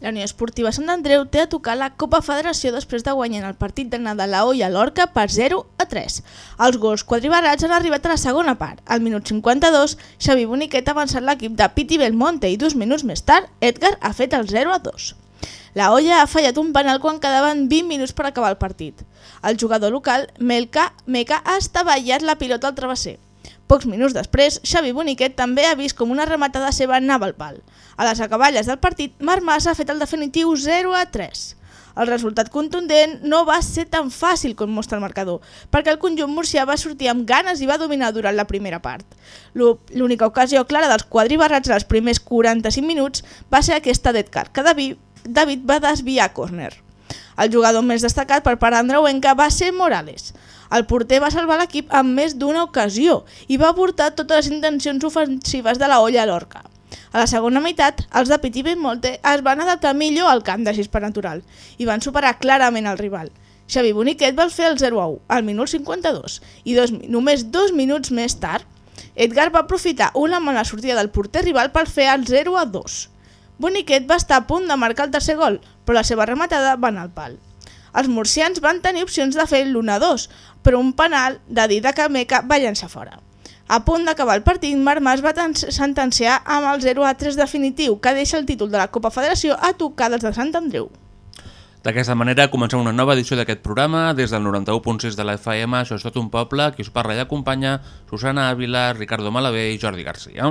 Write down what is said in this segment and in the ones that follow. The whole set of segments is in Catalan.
La Unió Esportiva Sant Andreu té a tocar la Copa Federació després de guanyar el partit de la Olla a l'Orca per 0 a 3. Els gols quadribarats han arribat a la segona part. Al minut 52, Xavi Boniquet ha avançat l'equip de Piti Belmonte i dos minuts més tard, Edgar ha fet el 0 a 2. La Olla ha fallat un penal quan quedaven 20 minuts per acabar el partit. El jugador local, Melka Meca, ha estavellat la pilota al travesser. Pocs minuts després, Xavi Boniquet també ha vist com una rematada seva anava al pal. A les acaballes del partit, Marc Mas ha fet el definitiu 0 a 3. El resultat contundent no va ser tan fàcil com mostra el marcador, perquè el conjunt murcià va sortir amb ganes i va dominar durant la primera part. L'ú- L'única ocasió clara dels quadribarrats als primers 45 minuts va ser aquesta d'Edgar, que David, David va desviar a córner. El jugador més destacat per part andreuenca va ser Morales. El porter va salvar l'equip en més d'una ocasió i va portar totes les intencions ofensives de la olla a l'orca. A la segona meitat, els de Petit Molte es van adaptar millor al camp de gespa natural i van superar clarament el rival. Xavi Boniquet va fer el 0 a 1 al minut 52 i dos, només dos minuts més tard, Edgar va aprofitar una mala sortida del porter rival per fer el 0 a 2. Boniquet va estar a punt de marcar el tercer gol, però la seva rematada va anar al pal. Els murcians van tenir opcions de fer l'1-2, però un penal de Didac Meca va llançar fora. A punt d'acabar el partit, Marc Mas va sentenciar amb el 0-3 definitiu, que deixa el títol de la Copa Federació a tocar dels de Sant Andreu. D'aquesta manera comencem una nova edició d'aquest programa des del 91.6 de la FM, això és tot un poble, qui us parla i acompanya Susana Ávila, Ricardo Malavé i Jordi Garcia.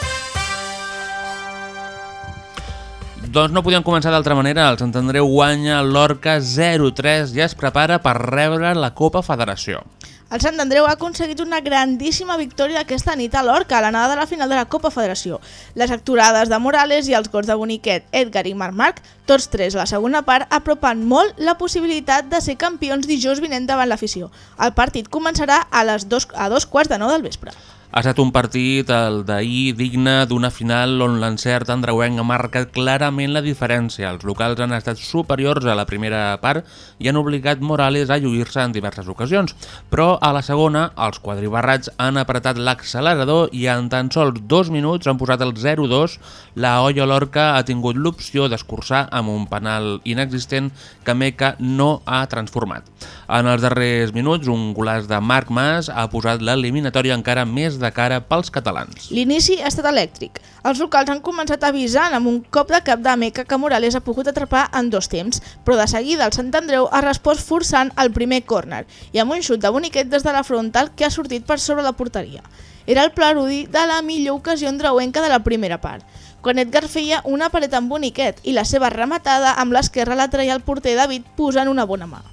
Doncs no podíem començar d'altra manera. El Sant Andreu guanya l'Orca 0-3 i es prepara per rebre la Copa Federació. El Sant Andreu ha aconseguit una grandíssima victòria aquesta nit a l'Orca, a l'anada de la final de la Copa Federació. Les acturades de Morales i els gols de Boniquet, Edgar i Marc Marc, tots tres a la segona part, apropen molt la possibilitat de ser campions dijous vinent davant l'afició. El partit començarà a les dos, a dos quarts de nou del vespre. Ha estat un partit, el d'ahir, digne d'una final on l'encert andreuenc ha marcat clarament la diferència. Els locals han estat superiors a la primera part i han obligat Morales a lluir-se en diverses ocasions. Però a la segona, els quadribarrats han apretat l'accelerador i en tan sols dos minuts han posat el 0-2. La Olla Lorca ha tingut l'opció d'escurçar amb un penal inexistent que Meca no ha transformat. En els darrers minuts, un golaç de Marc Mas ha posat l'eliminatòria encara més de cara pels catalans. L'inici ha estat elèctric. Els locals han començat avisant amb un cop de cap de meca que Morales ha pogut atrapar en dos temps, però de seguida el Sant Andreu ha respost forçant el primer córner i amb un xut de boniquet des de la frontal que ha sortit per sobre la porteria. Era el preludi de la millor ocasió andreuenca de la primera part, quan Edgar feia una paret amb boniquet i la seva rematada amb l'esquerra la treia el porter David posant una bona mà.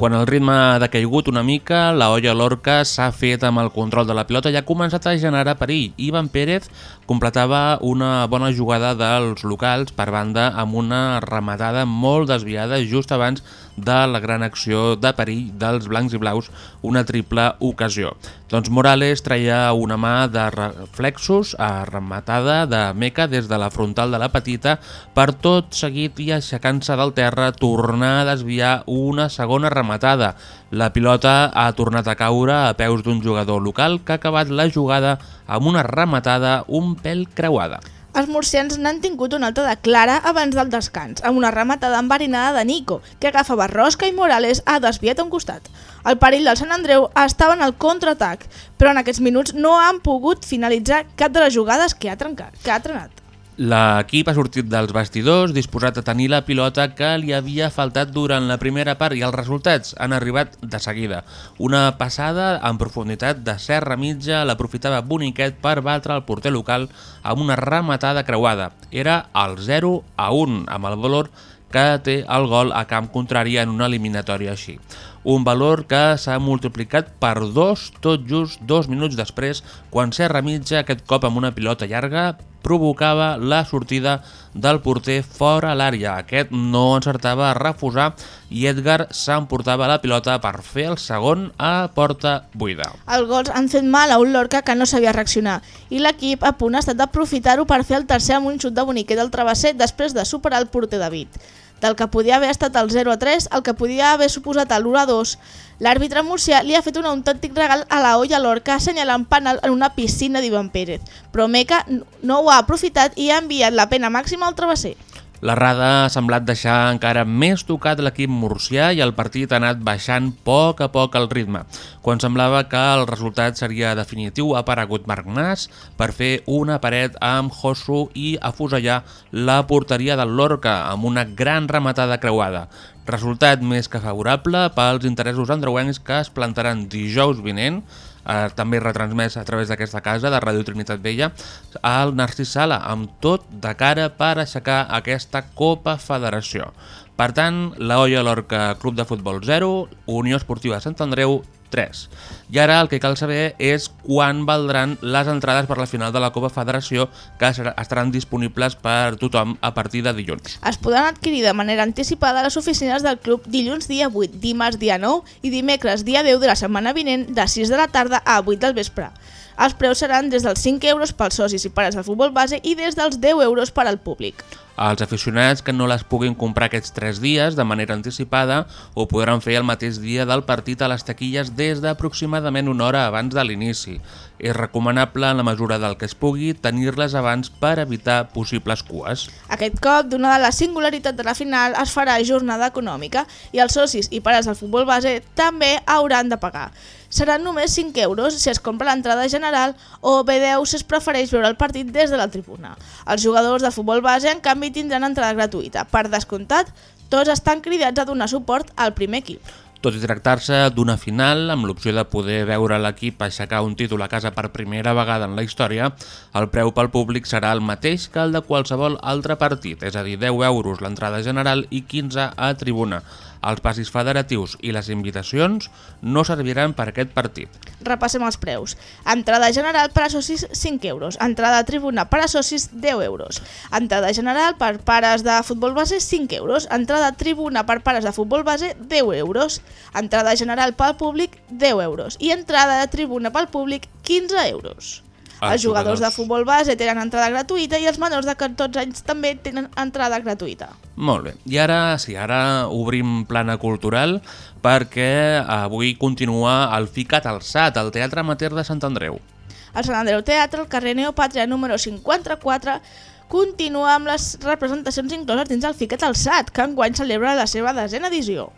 Quan el ritme ha decaigut una mica, la olla Lorca s'ha fet amb el control de la pilota i ha començat a generar perill. Ivan Pérez completava una bona jugada dels locals per banda amb una rematada molt desviada just abans de la gran acció de perill dels blancs i blaus, una triple ocasió. Doncs Morales traia una mà de reflexos rematada de Meca des de la frontal de la petita per tot seguit i aixecant-se del terra tornar a desviar una segona rematada. La pilota ha tornat a caure a peus d'un jugador local que ha acabat la jugada amb una rematada un pèl creuada. Els murcians n'han tingut una altra de clara abans del descans, amb una rematada enverinada de Nico, que agafava rosca i Morales ha desviat a un costat. El perill del Sant Andreu estava en el contraatac, però en aquests minuts no han pogut finalitzar cap de les jugades que ha trencat, que ha trenat. L'equip ha sortit dels vestidors disposat a tenir la pilota que li havia faltat durant la primera part i els resultats han arribat de seguida. Una passada en profunditat de serra mitja l'aprofitava Boniquet per batre el porter local amb una rematada creuada. Era el 0 a 1 amb el valor que té el gol a camp contrari en una eliminatòria així. Un valor que s'ha multiplicat per dos tot just dos minuts després quan Serra Mitja, aquest cop amb una pilota llarga, provocava la sortida del porter fora l'àrea. Aquest no encertava a refusar i Edgar s'emportava la pilota per fer el segon a porta buida. Els gols han fet mal a un Lorca que no sabia reaccionar i l'equip a punt ha estat d'aprofitar-ho per fer el tercer amb un xut de boniquet al travesser després de superar el porter David. Del que podia haver estat el 0 a 3, el que podia haver suposat el 1 a 2, l'àrbitre murcià li ha fet un autèntic regal a la olla Lorca assenyalant penal en una piscina d'Ivan Pérez, però Meca no ho ha aprofitat i ha enviat la pena màxima al travesser. La rada ha semblat deixar encara més tocat l'equip murcià i el partit ha anat baixant poc a poc el ritme. Quan semblava que el resultat seria definitiu, ha aparegut Marc Nas per fer una paret amb Josu i afusellar la porteria del Lorca amb una gran rematada creuada. Resultat més que favorable pels interessos andreuencs que es plantaran dijous vinent eh, també retransmès a través d'aquesta casa de Ràdio Trinitat Vella al Narcís Sala, amb tot de cara per aixecar aquesta Copa Federació. Per tant, la Olla Lorca Club de Futbol 0, Unió Esportiva Sant Andreu 3. I ara el que cal saber és quan valdran les entrades per la final de la Copa Federació que estaran disponibles per tothom a partir de dilluns. Es podran adquirir de manera anticipada a les oficines del club dilluns dia 8, dimarts dia 9 i dimecres dia 10 de la setmana vinent de 6 de la tarda a 8 del vespre. Els preus seran des dels 5 euros pels socis i pares del futbol base i des dels 10 euros per al públic. Els aficionats que no les puguin comprar aquests 3 dies de manera anticipada ho podran fer el mateix dia del partit a les taquilles des d'aproximadament una hora abans de l'inici. És recomanable, en la mesura del que es pugui, tenir-les abans per evitar possibles cues. Aquest cop, donada la singularitat de la final, es farà jornada econòmica i els socis i pares del futbol base també hauran de pagar. Seran només 5 euros si es compra l'entrada general o bé 10 si es prefereix veure el partit des de la tribuna. Els jugadors de futbol base, en canvi, tindran entrada gratuïta. Per descomptat, tots estan cridats a donar suport al primer equip. Tot i tractar-se d'una final, amb l'opció de poder veure l'equip aixecar un títol a casa per primera vegada en la història, el preu pel públic serà el mateix que el de qualsevol altre partit, és a dir, 10 euros l'entrada general i 15 a tribuna. Els passis federatius i les invitacions no serviran per aquest partit. Repassem els preus. Entrada general per a socis 5 euros. Entrada a tribuna per a socis 10 euros. Entrada general per pares de futbol base 5 euros. Entrada a tribuna per pares de futbol base 10 euros. Entrada general pel públic 10 euros. I entrada de tribuna pel públic 15 euros. Els Els jugadors de futbol base tenen entrada gratuïta i els menors de 14 anys també tenen entrada gratuïta. Molt bé, i ara sí, ara obrim plana cultural perquè avui continua el Ficat Alçat, al Teatre Amateur de Sant Andreu. El Sant Andreu Teatre, al carrer Neopàtria número 54, continua amb les representacions incloses dins el Ficat Alçat, que enguany celebra la seva desena edició.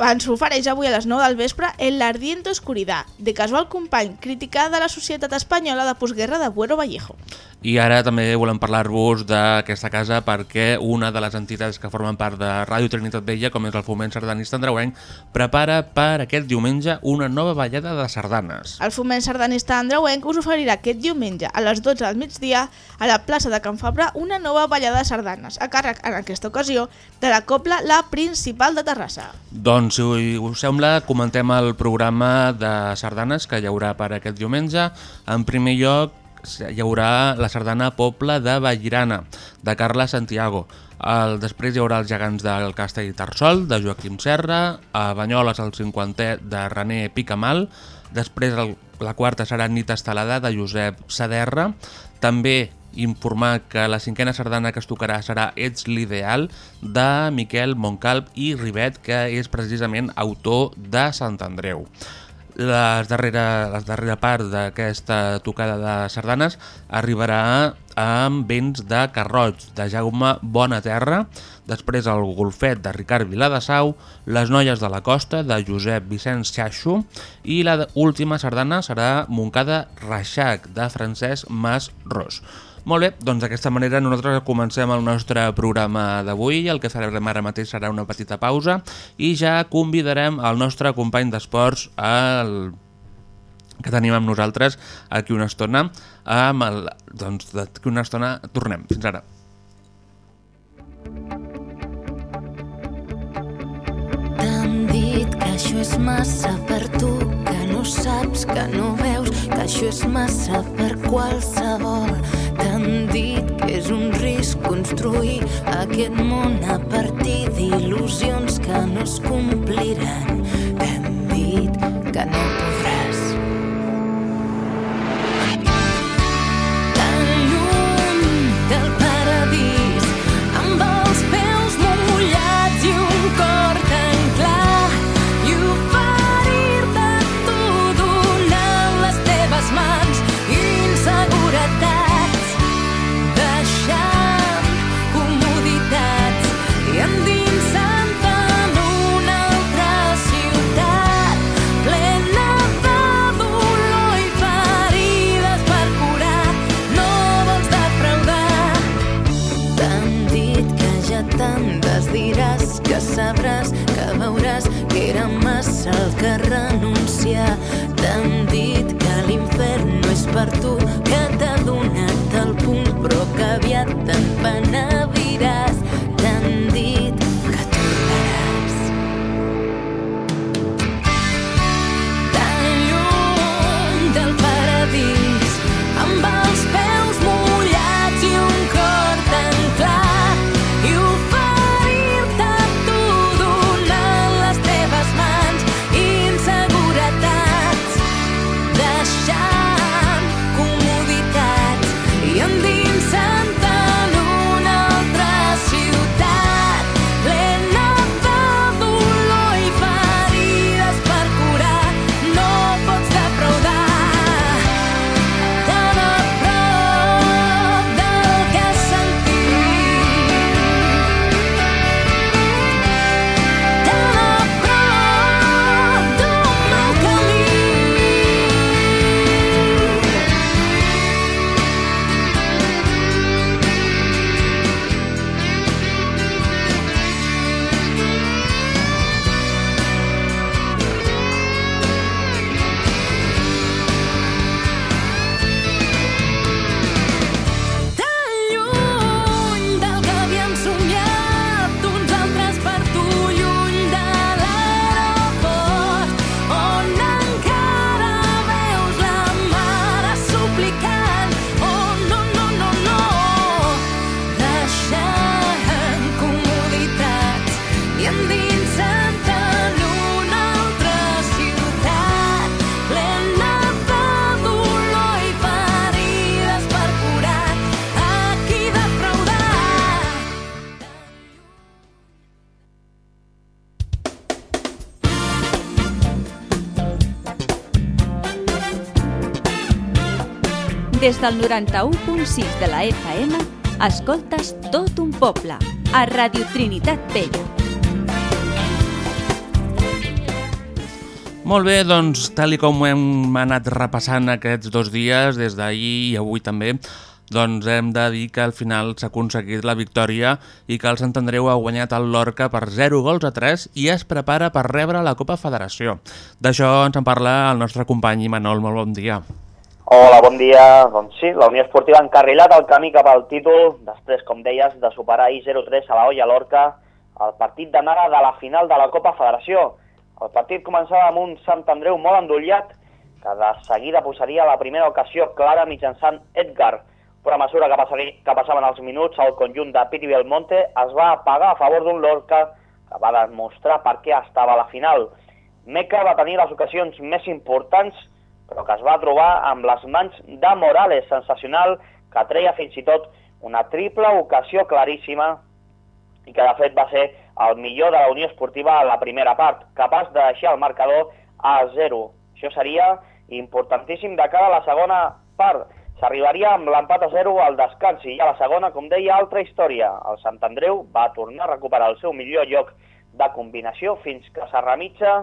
Ens ofereix avui a les 9 del vespre El l'ardiente oscuridad, de casual company, crítica de la societat espanyola de postguerra de Buero Vallejo. I ara també volem parlar-vos d'aquesta casa perquè una de les entitats que formen part de Ràdio Trinitat Vella, com és el Foment Sardanista Andreuenc, prepara per aquest diumenge una nova ballada de sardanes. El foment sardanista andreuenc us oferirà aquest diumenge a les 12 del migdia a la plaça de Can Fabra una nova ballada de sardanes, a càrrec en aquesta ocasió de la Copla La Principal de Terrassa. Doncs, si us sembla, comentem el programa de sardanes que hi haurà per aquest diumenge. En primer lloc, hi haurà la sardana Poble de Vallirana, de Carla Santiago. El, després hi haurà els gegants del Castell Tarsol, de Joaquim Serra, a Banyoles el 50è de René Picamal, després el, la quarta serà Nit Estelada, de Josep Saderra, també informar que la cinquena sardana que es tocarà serà Ets l'ideal de Miquel Moncalp i Ribet, que és precisament autor de Sant Andreu. Les darrera, la darrera part d'aquesta tocada de sardanes arribarà amb vents de Carroig, de Jaume Bonaterra, després el Golfet de Ricard Viladasau, les Noies de la Costa de Josep Vicenç Xaixo i la última sardana serà Moncada Reixac de Francesc Mas Ros. Molt bé, doncs d'aquesta manera nosaltres comencem el nostre programa d'avui. El que farem ara mateix serà una petita pausa i ja convidarem el nostre company d'esports el que tenim amb nosaltres aquí una estona. Amb el, doncs d'aquí una estona tornem. Fins ara. T'han dit que això és massa per tu, que no saps, que no veus, que això és massa per qualsevol. T'han dit que és un risc construir aquest món a partir d'il·lusions que no es compliran. T'han dit que no podràs. Massa el que renunciar. T'han dit que l'infern no és per tu, Des del 91.6 de la FM, escoltes tot un poble, a Radio Trinitat Vella. Molt bé, doncs, tal i com hem anat repassant aquests dos dies, des d'ahir i avui també, doncs hem de dir que al final s'ha aconseguit la victòria i que el Sant Andreu ha guanyat el Lorca per 0 gols a 3 i es prepara per rebre la Copa Federació. D'això ens en parla el nostre company Imanol. Molt bon dia. Hola, bon dia. Doncs sí, la Unió Esportiva ha encarrilat el camí cap al títol, després, com deies, de superar ahir 0-3 a la Olla Lorca, el partit d'anada de la final de la Copa Federació. El partit començava amb un Sant Andreu molt endollat, que de seguida posaria la primera ocasió clara mitjançant Edgar, però a mesura que, passaria, que passaven els minuts, el conjunt de Piti Belmonte es va apagar a favor d'un Lorca que va demostrar per què estava a la final. Meca va tenir les ocasions més importants, però que es va trobar amb les mans de Morales, sensacional, que treia fins i tot una triple ocasió claríssima i que de fet va ser el millor de la Unió Esportiva a la primera part, capaç de deixar el marcador a 0. Això seria importantíssim de cara a la segona part. S'arribaria amb l'empat a 0 al descans i a la segona, com deia, altra història. El Sant Andreu va tornar a recuperar el seu millor lloc de combinació fins que Serramitja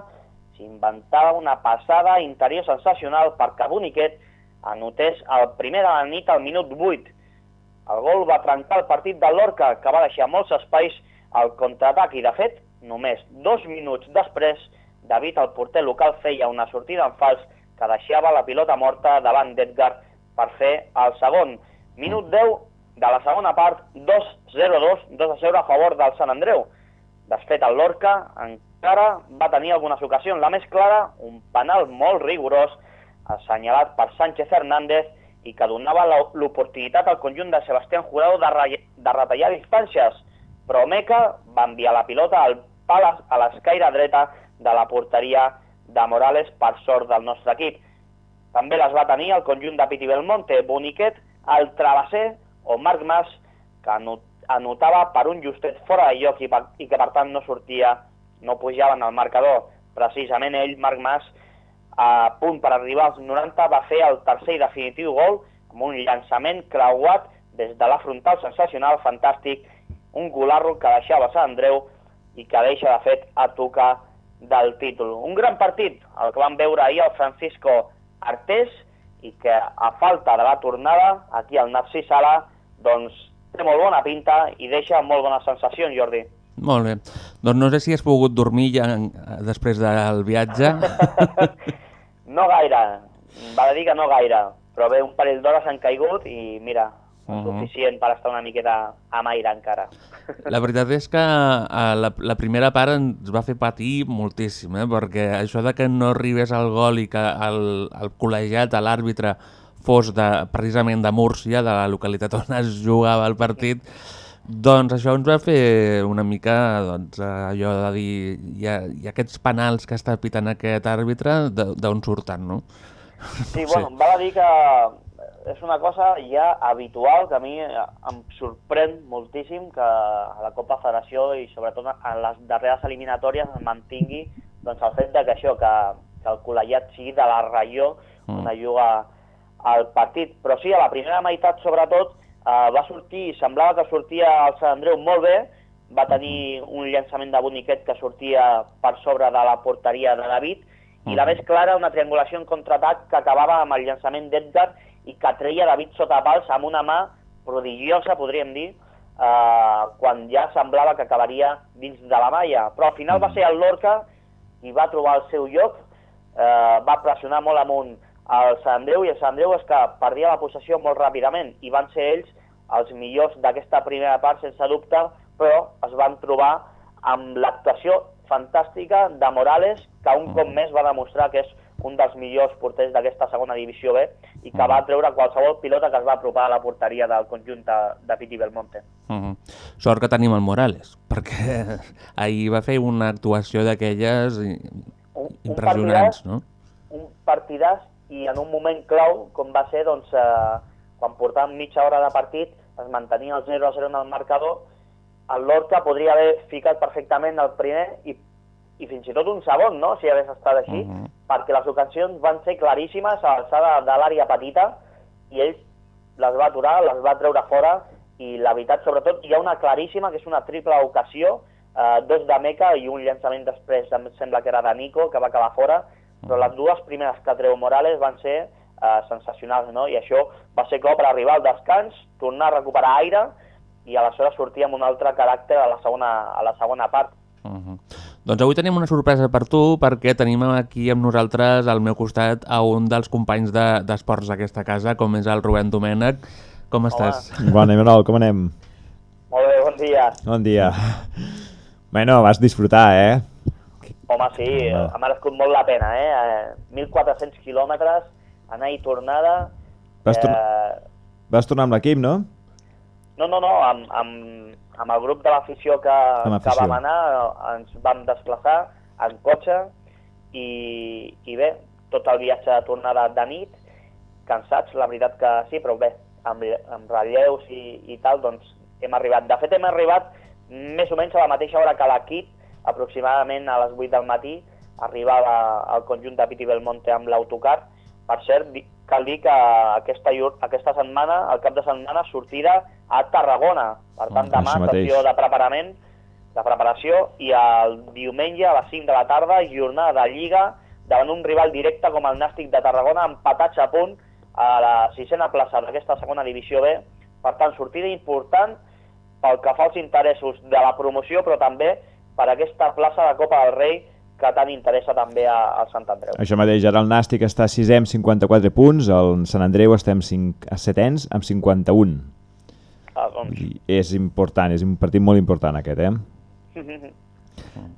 s'inventava una passada interior sensacional perquè Boniquet anotés el primer de la nit al minut 8. El gol va trencar el partit de l'Orca, que va deixar molts espais al contraatac i, de fet, només dos minuts després, David, el porter local, feia una sortida en fals que deixava la pilota morta davant d'Edgar per fer el segon. Minut 10 de la segona part, 2-0-2, 2 a 0 a favor del Sant Andreu. Desfet el Lorca encara va tenir algunes ocasions. La més clara, un penal molt rigorós, assenyalat per Sánchez Hernández i que donava l'oportunitat al conjunt de Sebastián Jurado de, ra- de retallar distàncies. Però Meca va enviar la pilota al pal a- l'escaire dreta de la porteria de Morales per sort del nostre equip. També les va tenir el conjunt de Piti Belmonte, Boniquet, el travesser o Marc Mas, que ano- anotava per un justet fora de lloc i, per, i que per tant no sortia, no pujava en el marcador. Precisament ell, Marc Mas, a punt per arribar als 90, va fer el tercer i definitiu gol amb un llançament creuat des de la frontal sensacional, fantàstic, un golarro que deixava Sant Andreu i que deixa de fet a tocar del títol. Un gran partit, el que vam veure ahir el Francisco Artés i que a falta de la tornada aquí al Narcís Sala doncs té molt bona pinta i deixa molt bones sensacions, Jordi. Molt bé. Doncs no sé si has pogut dormir ja en- després del viatge. No gaire, va dir que no gaire, però bé, un parell d'hores han caigut i mira, Mhm. suficient per estar una miqueta amb aire encara. La veritat és que eh, la, la primera part ens va fer patir moltíssim, eh? perquè això de que no arribés al gol i que el, el col·legiat, l'àrbitre, fos de, precisament de Múrcia, de la localitat on es jugava el partit, doncs això ens va fer una mica doncs, allò de dir i, i aquests penals que està pitant aquest àrbitre, d'on surten, no? Sí, bueno, val a dir que és una cosa ja habitual que a mi em sorprèn moltíssim que a la Copa Federació i sobretot en les darreres eliminatòries es mantingui doncs, el fet de que això, que, que el col·legiat sigui de la regió on Mm. juga el partit. Però sí, a la primera meitat sobretot eh, va sortir, semblava que sortia el Sant Andreu molt bé, va tenir un llançament de Boniquet que sortia per sobre de la porteria de David, i la més clara, una triangulació en contraatac que acabava amb el llançament d'Edgar i que treia David sota pals amb una mà prodigiosa, podríem dir, eh, quan ja semblava que acabaria dins de la malla. Però al final va ser el Lorca i va trobar el seu lloc, eh, va pressionar molt amunt el Sant Andreu i el Sant Andreu és que perdia la possessió molt ràpidament i van ser ells els millors d'aquesta primera part sense dubte, però es van trobar amb l'actuació fantàstica de Morales, que un cop més va demostrar que és un dels millors porters d'aquesta segona divisió B i que va treure qualsevol pilota que es va apropar a la porteria del conjunt de, de Piti Belmonte. Uh -huh. Sort que tenim el Morales, perquè ahir va fer una actuació d'aquelles impressionants, no? un partidàs i en un moment clau, com va ser doncs, eh, quan portàvem mitja hora de partit, es mantenia el 0 a 0 en el marcador, el Lorca podria haver ficat perfectament el primer i, i fins i tot un segon, no?, si hagués estat així, Mhm. perquè les ocasions van ser claríssimes a l'alçada de l'àrea petita i ell les va aturar, les va treure fora i la veritat, sobretot, hi ha una claríssima que és una triple ocasió, eh, dos de Meca i un llançament després, em sembla que era de Nico, que va acabar fora, però les dues primeres que treu Morales van ser eh, sensacionals, no? I això va ser clau per arribar al descans, tornar a recuperar aire i aleshores sortir amb un altre caràcter a la segona, a la segona part. Uh -huh. Doncs avui tenim una sorpresa per tu perquè tenim aquí amb nosaltres al meu costat a un dels companys de- d'esports de, d'aquesta casa, com és el Rubén Domènec. Com estàs? Bona, Manol, com anem? Molt bé, bon dia. Bon dia. Bueno, vas disfrutar, eh? Home, sí, ha merescut molt la pena, eh? eh 1.400 quilòmetres, anar i tornada... Vas, tor eh, vas tornar amb l'equip, no? No, no, no, amb, amb, amb el grup de l'afició que, que vam anar, ens vam desplaçar en cotxe i, i bé, tot el viatge de tornada de nit, cansats, la veritat que sí, però bé, amb, amb relleus i, i tal, doncs hem arribat. De fet, hem arribat més o menys a la mateixa hora que l'equip, aproximadament a les 8 del matí, arribava al conjunt de Piti Belmonte amb l'autocar. Per cert, cal dir que aquesta, aquesta setmana, el cap de setmana, sortida a Tarragona. Per tant, Mm, demà sessió de preparament, de preparació, i el diumenge a les 5 de la tarda, jornada de Lliga, davant un rival directe com el Nàstic de Tarragona, empatats a punt a la sisena plaça d'aquesta segona divisió B. Per tant, sortida important pel que fa als interessos de la promoció, però també per aquesta plaça de Copa del Rei que tant interessa també a- al Sant Andreu. Això mateix, ara el Nàstic està a 6è amb 54 punts, el Sant Andreu estem 5, a 7ens amb 51. Ah, doncs, dir, és important, és un partit molt important aquest, eh?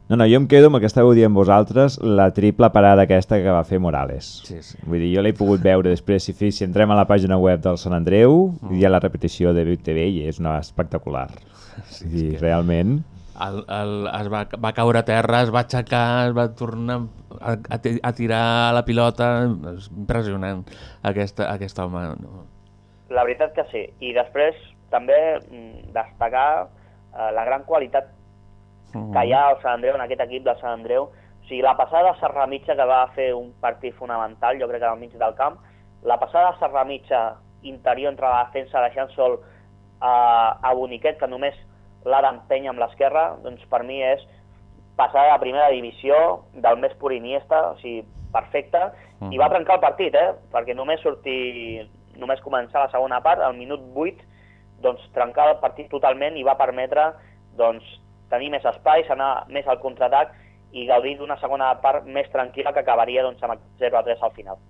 No, no, jo em quedo amb el que estàveu dient vosaltres, la triple parada aquesta que va fer Morales. Sí, sí. Vull dir, jo l'he pogut veure després, si, si entrem a la pàgina web del Sant Andreu, Mm. hi ha la repetició de Vic TV i és una espectacular. Sí, Vull dir, realment... El, el, es va, va caure a terra, es va aixecar, es va tornar a, a, ti- a tirar la pilota. És impressionant, aquesta, aquest home. No? La veritat que sí. I després també mm, destacar eh, la gran qualitat que hi ha al Sant Andreu, en aquest equip del Sant Andreu. O sigui, la passada de Serra Mitja, que va fer un partit fonamental, jo crec que al mig del camp, la passada de Serra Mitja interior entre la defensa, deixant sol a, a Boniquet, que només l'ha d'empènyer amb l'esquerra, doncs per mi és passar a la primera divisió del més pur Iniesta, o sigui, perfecte, i va trencar el partit, eh? perquè només sortir, només començar la segona part, al minut 8, doncs trencar el partit totalment i va permetre doncs, tenir més espai, anar més al contraatac i gaudir d'una segona part més tranquil·la que acabaria doncs, amb 0 a 3 al final.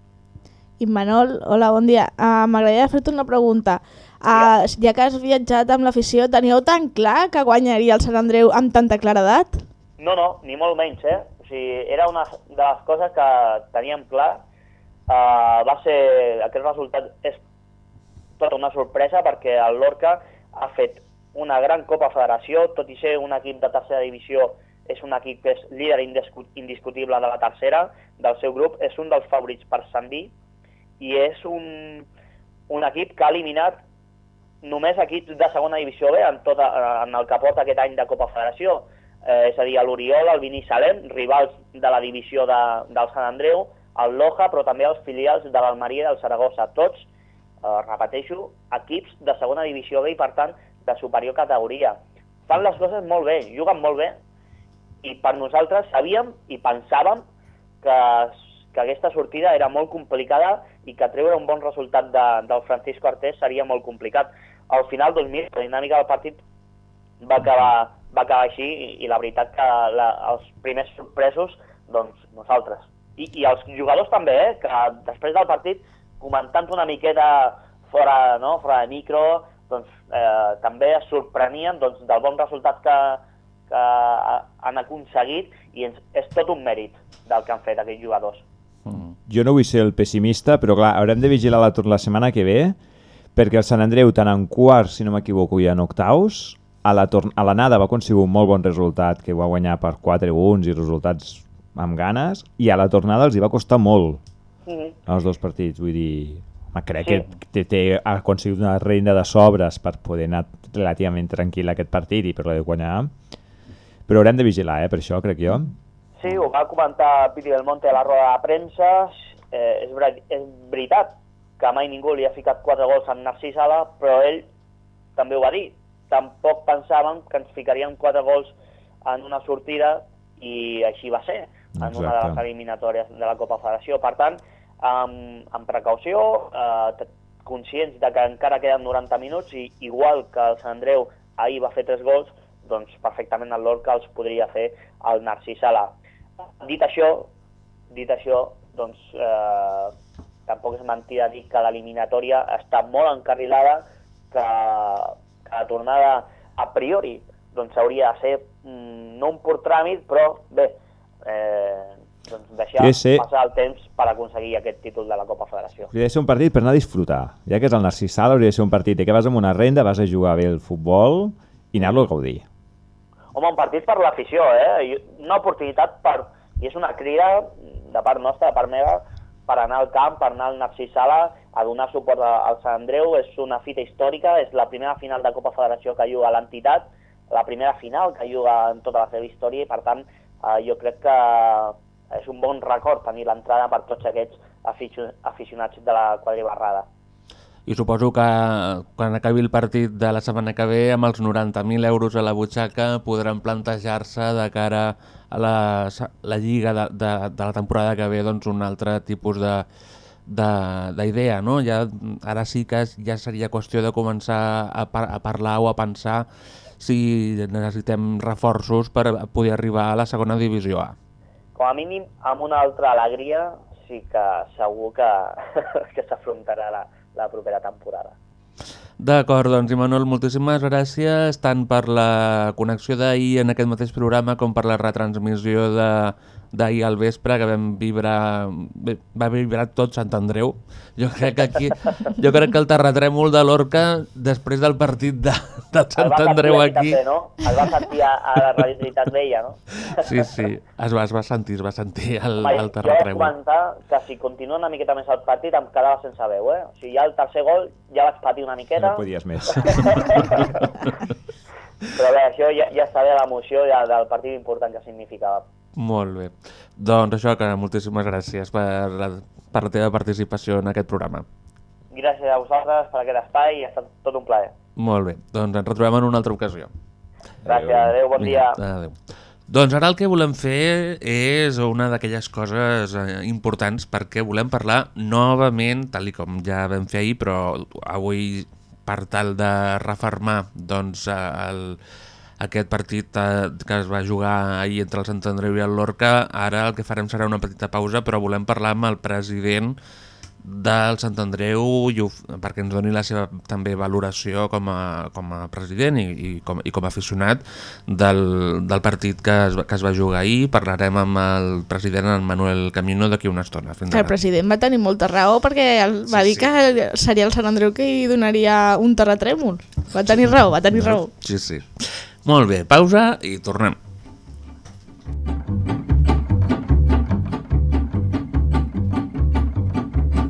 I Manol, hola, bon dia. Uh, M'agradaria fer-te una pregunta. Uh, ja que has viatjat amb l'afició, teníeu tan clar que guanyaria el Sant Andreu amb tanta claredat? No, no, ni molt menys, eh? O sigui, era una de les coses que teníem clar. Uh, va ser... Aquest resultat és tota una sorpresa perquè el Lorca ha fet una gran Copa Federació, tot i ser un equip de tercera divisió, és un equip que és líder indiscu- indiscutible de la tercera del seu grup, és un dels favorits per ascendir i és un, un equip que ha eliminat només equips de segona divisió B en, tota, en el que porta aquest any de Copa Federació. Eh, és a dir, l'Oriol, el Vini Salem, rivals de la divisió de, del Sant Andreu, el Loja, però també els filials de l'Almeria i del Saragossa. Tots, eh, repeteixo, equips de segona divisió B i, per tant, de superior categoria. Fan les coses molt bé, juguen molt bé, i per nosaltres sabíem i pensàvem que, que aquesta sortida era molt complicada i que treure un bon resultat de, del Francisco Artés seria molt complicat. Al final, doncs mira, la dinàmica del partit va acabar, va acabar així i, i la veritat que la, els primers sorpresos, doncs nosaltres. I, I els jugadors també, eh, que després del partit, comentant una miqueta fora, no, fora de micro, doncs eh, també es sorprenien doncs, del bon resultat que, que ha- han aconseguit i ens, és tot un mèrit del que han fet aquests jugadors. Jo no vull ser el pessimista, però clar, haurem de vigilar la, la setmana que ve, perquè el Sant Andreu, tant en quarts, si no m'equivoco, i en octaus, a la l'anada va aconseguir un molt bon resultat, que va guanyar per 4 punts i resultats amb ganes, i a la tornada els hi va costar molt, Mhm. els dos partits. Vull dir, me crec Sí. que té, té, ha aconseguit una renda de sobres per poder anar relativament tranquil aquest partit i per poder guanyar. Però haurem de vigilar, eh, per això, crec jo. Sí, ho va comentar Piti del Monte a la roda de premsa. Eh, és, ver és veritat que mai ningú li ha ficat quatre gols en Narcís Sala, però ell també ho va dir. Tampoc pensàvem que ens ficarien quatre gols en una sortida i així va ser, en Exacte. una de les eliminatòries de la Copa Federació. Per tant, amb, amb precaució, eh, conscients de que encara queden 90 minuts i igual que el Sant Andreu ahir va fer tres gols, doncs perfectament el Lorca els podria fer el Narcís Sala. Dit això, dit això, doncs eh, tampoc és mentida dir que l'eliminatòria està molt encarrilada, que, que la tornada a priori doncs hauria de ser mm, no un pur tràmit, però bé, eh, doncs deixar de ser- passar el temps per aconseguir aquest títol de la Copa Federació. Hauria de ser un partit per anar a disfrutar. Ja que és el Narcís Sala, hauria de ser un partit de que vas amb una renda, vas a jugar bé el futbol i anar-lo a gaudir. Home, un partit per l'afició, eh? Una oportunitat per... I és una crida de part nostra, de part meva, per anar al camp, per anar al Narcís Sala, a donar suport al Sant Andreu. És una fita històrica, és la primera final de Copa Federació que juga l'entitat, la primera final que juga en tota la seva història i, per tant, eh, jo crec que és un bon record tenir l'entrada per tots aquests aficio- aficionats de la quadribarrada. I suposo que quan acabi el partit de la setmana que ve, amb els 90.000 euros a la butxaca, podran plantejar-se de cara la, la lliga de, de, de la temporada que ve doncs, un altre tipus de de- d'idea, no? Ja, ara sí que ja seria qüestió de començar a, par a parlar o a pensar si necessitem reforços per poder arribar a la segona divisió A. Com a mínim, amb una altra alegria, sí que segur que, que s'afrontarà la, la propera temporada. D'acord, doncs Imanol, moltíssimes gràcies tant per la connexió d'ahir en aquest mateix programa com per la retransmissió de d'ahir al vespre que vam vibrar, va vibrar tot Sant Andreu. Jo crec que aquí, jo crec que el terratrèmol de l'Orca després del partit de, de Sant Andreu aquí, aquí... També, no? El va sentir a, a la Trinitat Vella, no? Sí, sí, es va, es va sentir, es va sentir el, el jo vaig terratrèmol. comentar que si continua una miqueta més el partit em quedava sense veu, eh? O sigui, ja el tercer gol ja vaig patir una miqueta. No podies més. Però bé, això ja, ja està bé l'emoció ja del partit important que significava. Molt bé. Doncs això, que moltíssimes gràcies per la, per la teva participació en aquest programa. Gràcies a vosaltres per aquest espai i ha estat tot un plaer. Molt bé, doncs ens retrobem en una altra ocasió. Gràcies, adeu, bon dia. Adéu. Doncs ara el que volem fer és una d'aquelles coses eh, importants perquè volem parlar novament, tal i com ja vam fer ahir, però avui per tal de refermar doncs, eh, el, aquest partit eh, que es va jugar ahir entre el Sant Andreu i el Lorca, ara el que farem serà una petita pausa, però volem parlar amb el president del Sant Andreu i ho, perquè ens doni la seva també valoració com a, com a president i, i, com, i com a aficionat del, del partit que es, que es va jugar ahir. Parlarem amb el president, en Manuel Camino, d'aquí una estona. Fins El president va tenir molta raó perquè el, va dir que seria el Sant Andreu que hi donaria un terratrèmol. Va tenir raó, va tenir raó. Sí, sí. Molt bé, pausa i tornem.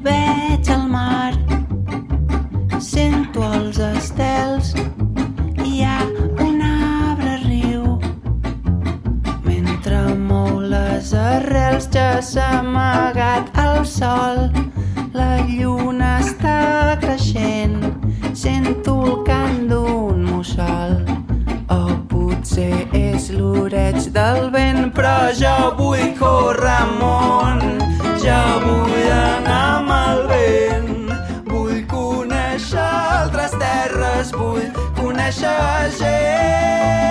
Veig el mar, sento els estels, hi ha un arbre riu. Mentre mou les arrels ja s'ha amagat el sol, la lluna està creixent, jo vull córrer amunt, jo vull anar amb el vent, vull conèixer altres terres, vull conèixer gent,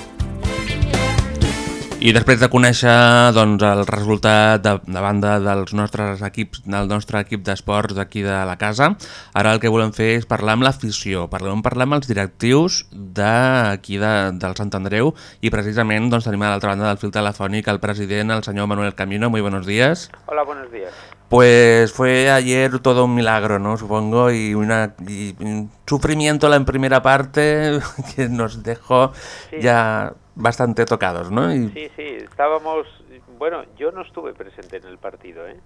I després de conèixer doncs, el resultat de, de banda dels nostres equips, del nostre equip d'esports d'aquí de la casa, ara el que volem fer és parlar amb l'afició, parlem parlar amb els directius d'aquí de, del Sant Andreu i precisament doncs, tenim a l'altra banda del fil telefònic el president, el senyor Manuel Camino. Muy buenos días. Hola, buenos días. Pues fue ayer todo un milagro, ¿no? Supongo, y, una, y un sufrimiento en la primera parte que nos dejó Sí. ya bastante tocados, ¿no? Y- Sí, sí, estábamos... Bueno, yo no estuve presente en el partido, ¿eh?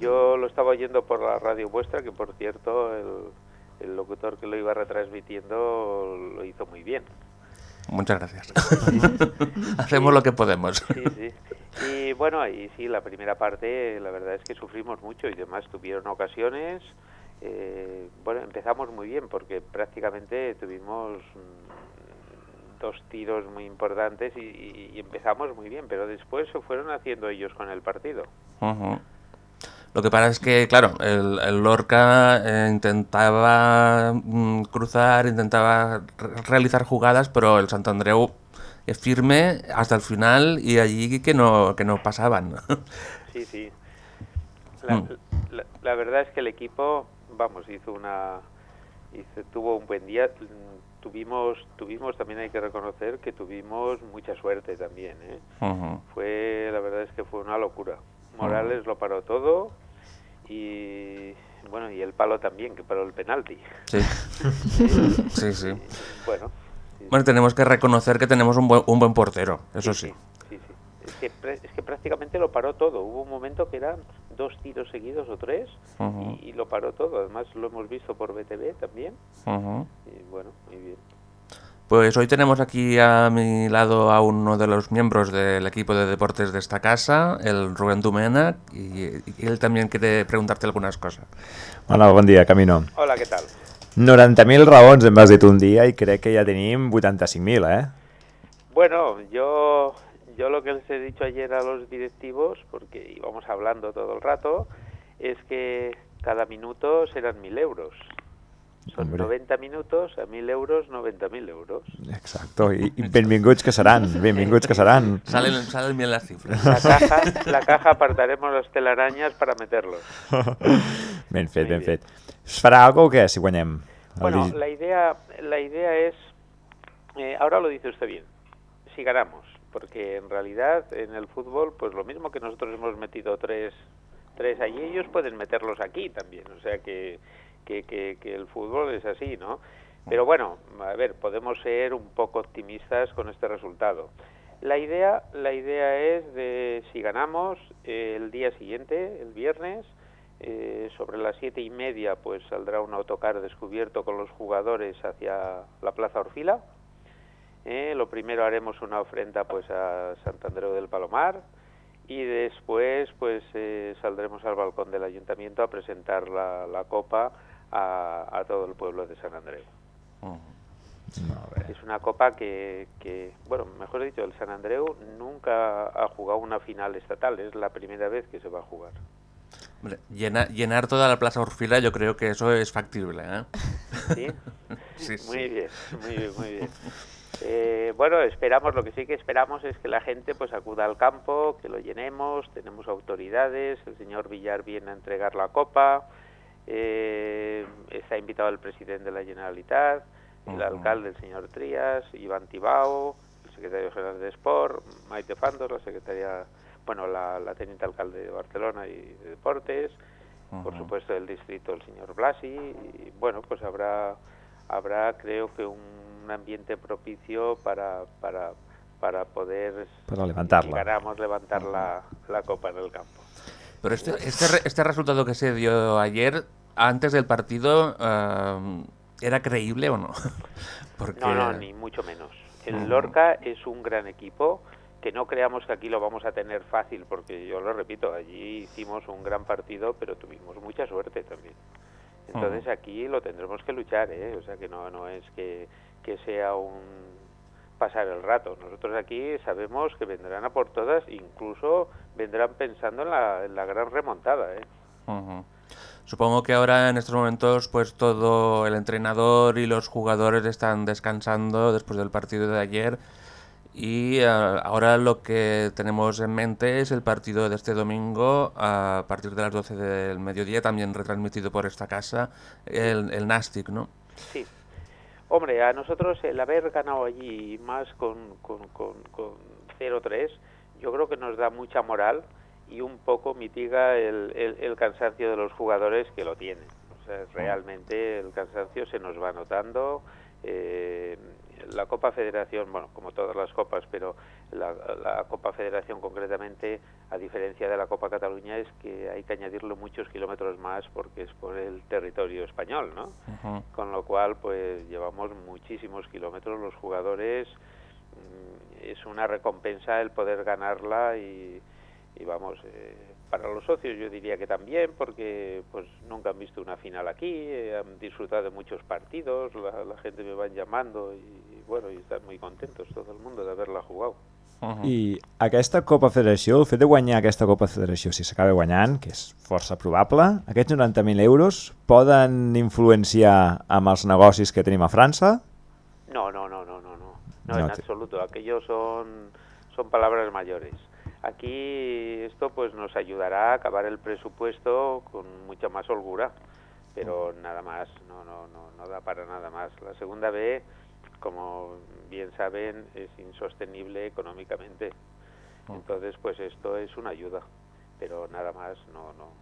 Yo lo estaba oyendo por la radio vuestra, que por cierto, el, el locutor que lo iba retransmitiendo lo hizo muy bien. Muchas gracias. Hacemos lo que podemos. Sí, sí. Y bueno, y sí, la primera parte, la verdad es que sufrimos mucho y demás tuvieron ocasiones. eh, bueno, empezamos muy bien porque prácticamente tuvimos dos tiros muy importantes y, y- y empezamos muy bien, pero después se fueron haciendo ellos con el partido. Lo que pasa es que, claro, el, el Lorca eh, intentaba mm, cruzar, intentaba re- realizar jugadas, pero el Sant Andreu es firme hasta el final y allí que no, que no pasaban. Sí, sí. La, Mm. la- la verdad es que el equipo, vamos, hizo una, hizo- tuvo un buen día. Mm, Tuvimos, tuvimos, también hay que reconocer que tuvimos mucha suerte también. ¿eh? Fue, la verdad es que fue una locura. Morales lo paró todo y bueno y el palo también que paró el penalti. Sí. Sí, sí. Bueno, Bueno, tenemos que reconocer que tenemos un buen, un buen portero, eso sí. sí, sí. Es que, pre- es que prácticamente lo paró todo. Hubo un momento que eran dos tiros seguidos o tres y, y lo paró todo. Además lo hemos visto por BTV también. Y bueno, muy bien. Pues hoy tenemos aquí a mi lado a uno de los miembros del equipo de deportes de esta casa, el Rubén Domènech, y, y él también quiere preguntarte algunas cosas. Hola, bon dia, Camino. Hola, ¿qué tal? 90.000 raons em vas dir un dia i crec que ja tenim 85.000, eh? Bueno, yo, yo lo que les he dicho ayer a los directivos, porque íbamos hablando todo el rato, es que cada minuto serán mil euros. Son Hombre. 90 minutos a mil euros, 90.000 euros. Exacto, i, i benvinguts que seran, benvinguts que seran. Salen, salen bien las cifras. La caja, la caja apartaremos las telarañas para meterlos. ben fet, ben fet. Es farà alguna o què, si guanyem? El Bueno, dig- la idea, la idea es, eh, ahora lo dice usted bien, si ganamos, porque en realidad en el fútbol, pues lo mismo que nosotros hemos metido tres, tres allí, ellos pueden meterlos aquí también, o sea que, que, que, que el fútbol es así, ¿no? Pero bueno, a ver, podemos ser un poco optimistas con este resultado. La idea, la idea es de si ganamos el día siguiente, el viernes, eh, sobre las siete y media, pues saldrá un autocar descubierto con los jugadores hacia la Plaza Orfila. Eh, lo primero haremos una ofrenda pues a Sant Andreu del Palomar y después pues eh, saldremos al balcón del ayuntamiento a presentar la, la copa a, a todo el pueblo de San Andreu. Es una copa que, que, bueno, mejor dicho, el San Andreu nunca ha jugado una final estatal, es la primera vez que se va a jugar. Hombre, llena- llenar toda la Plaza Orfila yo creo que eso es factible, ¿eh? ¿Sí? Sí, sí. Muy bien, muy bien, muy bien. Eh, bueno, esperamos, lo que sí que esperamos es que la gente pues acuda al campo, que lo llenemos, tenemos autoridades, el señor Villar viene a entregar la copa, eh, está invitado el presidente de la Generalitat, el alcalde, el señor Trías, Iván Tibao, el secretario general de Sport, Maite Fandos, la secretaria, bueno, la, la teniente alcalde de Barcelona y de Deportes, por supuesto del distrito el señor Blasi y bueno pues habrá habrá creo que un ambiente propicio para para para poder Para levantarla. levantar la, la copa en el campo Pero este, este, este resultado que se dio ayer, antes del partido, eh, ¿era creíble o no? Porque... no no ni mucho menos el. Lorca es un gran equipo que no creamos que aquí lo vamos a tener fácil porque yo lo repito allí hicimos un gran partido pero tuvimos mucha suerte también entonces aquí lo tendremos que luchar ¿eh? o sea que no no es que, que sea un pasar el rato nosotros aquí sabemos que vendrán a por todas incluso vendrán pensando en la, en la gran remontada ¿eh? Supongo que ahora en estos momentos pues todo el entrenador y los jugadores están descansando después del partido de ayer Y eh, ahora lo que tenemos en mente es el partido de este domingo a partir de las 12 del mediodía, también retransmitido por esta casa, el, el Nastic, ¿no? Sí. Hombre, a nosotros el haber ganado allí más con, con, con, con 0-3, yo creo que nos da mucha moral y un poco mitiga el, el, el cansancio de los jugadores que lo tienen. O sea, realmente el cansancio se nos va notando. eh, la Copa Federación, bueno, como todas las copas, pero la, la Copa Federación concretamente, a diferencia de la Copa Cataluña, es que hay que añadirle muchos kilómetros más porque es por el territorio español, ¿no? Con lo cual, pues llevamos muchísimos kilómetros los jugadores. mm, Es una recompensa el poder ganarla y, y vamos, eh, para los socios yo diría que también, porque pues nunca han visto una final aquí, eh, han disfrutado de muchos partidos, la, la gente me van llamando y, bueno, y están muy contentos todo el mundo de haberla jugado. I aquesta Copa Federació, el fet de guanyar aquesta Copa Federació, si s'acaba guanyant, que és força probable, aquests 90.000 euros poden influenciar amb els negocis que tenim a França? No, no, no, no, no, no, no, No en absoluto. Aquellos son, son palabras mayores. Aquí esto pues nos ayudará a acabar el presupuesto con mucha más holgura, pero nada más, no, no, no, no da para nada más. La segunda B, como bien saben, es insostenible económicamente. Entonces, pues esto es una ayuda, pero nada más, no, no,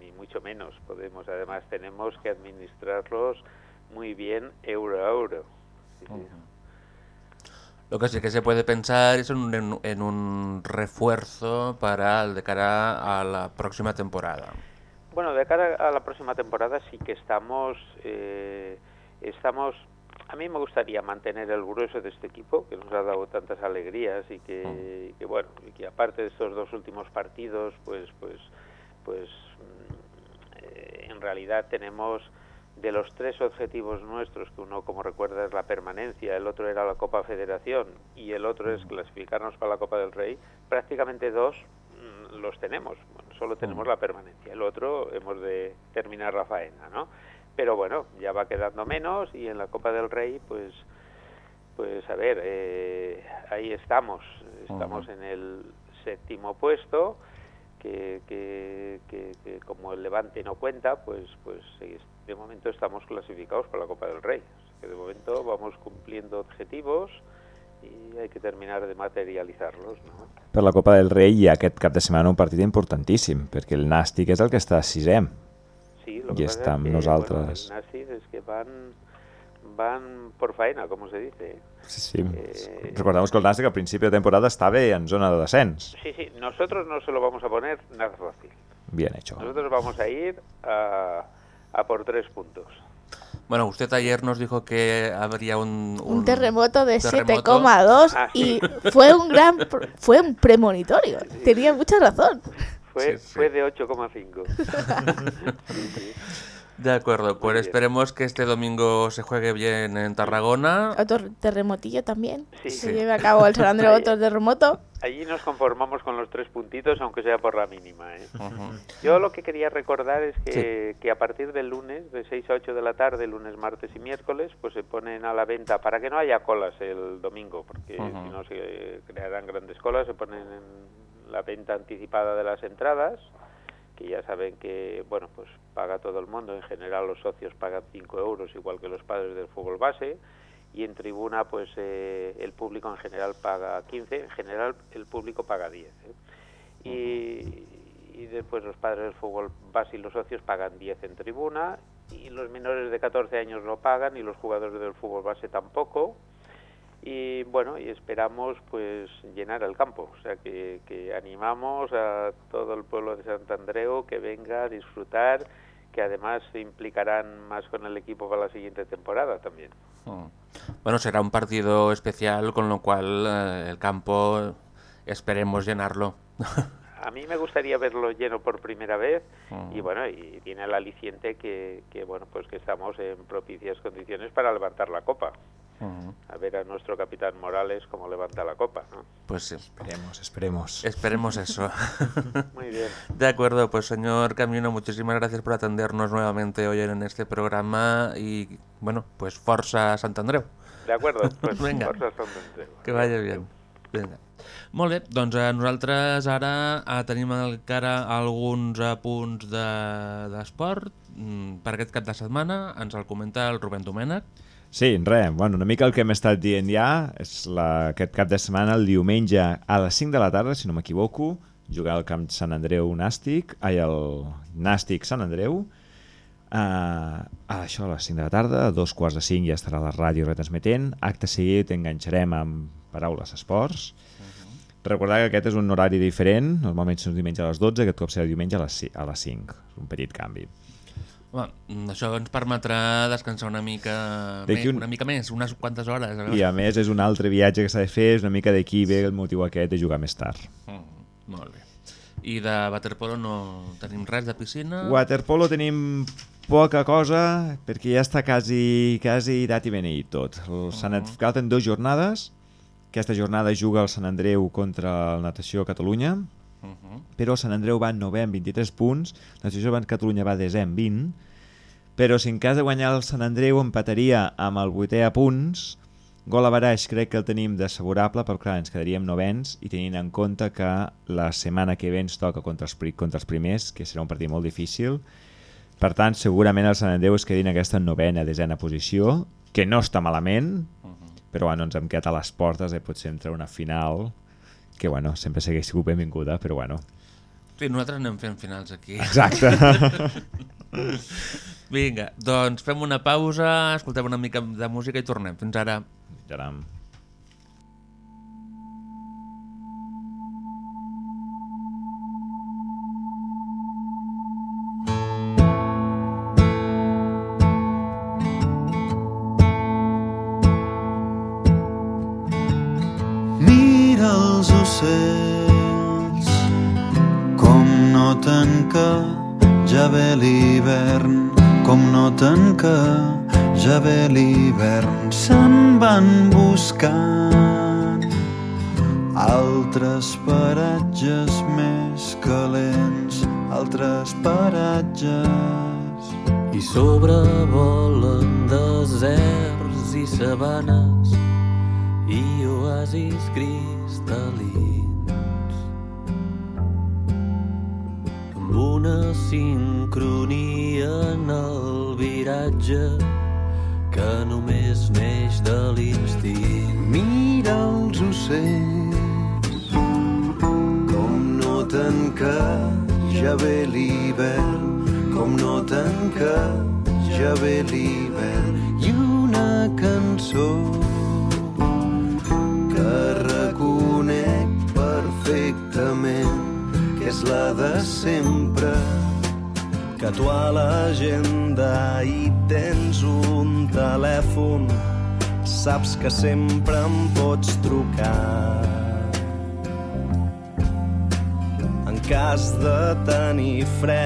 ni, ni mucho menos. Podemos, además, tenemos que administrarlos muy bien euro a euro. Sí, sí. Lo que sí que se puede pensar es en un, en- un refuerzo para el de cara a la próxima temporada. Bueno, de cara a la próxima temporada sí que estamos, eh, estamos. A mí me gustaría mantener el grueso de este equipo que nos ha dado tantas alegrías y que, y que, bueno, y que aparte de estos dos últimos partidos, pues, pues, pues, mm, eh, en realidad tenemos de los tres objetivos nuestros, que uno, como recuerda, es la permanencia, el otro era la Copa Federación y el otro es clasificarnos para la Copa del Rey, prácticamente dos mm, los tenemos. Bueno, solo tenemos la permanencia. El otro hemos de terminar la faena, ¿no? Pero bueno, ya va quedando menos y en la Copa del Rey, pues, pues a ver, eh, ahí estamos. Estamos en el séptimo puesto. Que, que, que, que como el Levante no cuenta, pues, pues de momento estamos clasificados para la Copa del Rey. Sea que de momento vamos cumpliendo objetivos y hay que terminar de materializarlos, ¿no? Per la Copa del Rei hi ha aquest cap de setmana un partit importantíssim, perquè el Nàstic és el que està sisè. Sí, lo I que pasa està es amb que, nosaltres. Bueno, el Nastic es que van, van por faena, como se dice. Sí, sí. Eh, Recordemos que el Nàstic al principi de temporada estava en zona de descens. Sí, sí, nosotros no se lo vamos a poner nada fácil. Bien hecho. Nosotros vamos a ir a, a por tres puntos. Bueno, usted ayer nos dijo que habría un... Un terremoto de terremoto. 7,2 Ah, y sí. fue un gran fue un premonitorio. Tenía mucha razón. Fue, Sí, sí. fue de 8,5. Sí, sí. De acuerdo, pues esperemos que este domingo se juegue bien en Tarragona. Otro terremotillo también. Sí. Se Sí. lleva a cabo el San Andreu otro terremoto. Allí nos conformamos con los tres puntitos, aunque sea por la mínima. ¿eh? Ujú. Yo lo que quería recordar es que, que a partir del lunes, de 6 a 8 de la tarde, lunes, martes y miércoles, pues se ponen a la venta para que no haya colas el domingo, porque Ujú. si no se crearán grandes colas, se ponen en la venta anticipada de las entradas, que ya saben que, bueno, pues paga todo el mundo, en general los socios pagan 5 euros, igual que los padres del fútbol base, y en tribuna pues eh, el público en general paga 15, en general el público paga 10. ¿eh? Y, y después los padres del fútbol base y los socios pagan 10 en tribuna y los menores de 14 años no pagan y los jugadores del fútbol base tampoco. Y bueno, y esperamos pues llenar el campo, o sea que, que animamos a todo el pueblo de Sant Andreu que venga a disfrutar, que además se implicarán más con el equipo para la siguiente temporada también. Mm. Bueno, será un partido especial, con lo cual eh, el campo esperemos llenarlo. A mí me gustaría verlo lleno por primera vez Mm. y bueno, y tiene el aliciente que, que bueno, pues que estamos en propicias condiciones para levantar la copa. Ujú. A ver a nuestro capitán Morales cómo levanta la copa, ¿no? Pues sí, Esperemos, esperemos. esperemos eso. Muy bien. De acuerdo, pues señor Camino, muchísimas gracias por atendernos nuevamente hoy en este programa y bueno, pues Forza Sant Andreu. De acuerdo, pues Vinga. força Sant Andreu. Que vaya bien. Vinga. Molt bé, doncs eh, nosaltres ara eh, tenim encara alguns apunts de- d'esport mm, per aquest cap de setmana. Ens el comenta el Rubén Domènech. Sí, res, bueno, una mica el que hem estat dient ja és la, aquest cap de setmana, el diumenge a les 5 de la tarda, si no m'equivoco, jugar al camp Sant Andreu Nàstic, ai, el Nàstic Sant Andreu, Uh, això a les 5 de la tarda, a dos quarts de 5 ja estarà la ràdio retransmetent, acte seguit enganxarem amb paraules esports. Recordar que aquest és un horari diferent, normalment és un diumenge a les 12, aquest cop serà diumenge a les, a les 5, un petit canvi. Mm, això ens permetrà descansar una mica, més, un- una mica més, unes quantes hores. a veure. I a més és un altre viatge que s'ha de fer, és una mica d'aquí ve el motiu aquest de jugar més tard. Mm, molt bé. I de waterpolo no tenim res de piscina? Waterpolo tenim poca cosa perquè ja està quasi, quasi dat i beneït tot. El Sant uh -huh. Falten dues jornades. Aquesta jornada juga el Sant Andreu contra el Natació Catalunya, Uh -huh. però Sant Andreu va en novè amb 23 punts, Natació Catalunya va desè amb 20, però si en cas de guanyar el Sant Andreu empataria amb el vuitè a punts, gol a baraix crec que el tenim desfavorable, però clar, ens quedaríem novens i tenint en compte que la setmana que ve ens toca contra els, contra els primers, que serà un partit molt difícil. Per tant, segurament el Sant Andreu es quedi en aquesta novena, desena posició, que no està malament, però bueno, ens hem quedat a les portes de potser entrar una final que bueno, sempre segueix sigut benvinguda, però bueno. Sí, nosaltres anem fent finals aquí. Exacte. Vinga, doncs fem una pausa, escoltem una mica de música i tornem. Fins ara. Caram. Mira some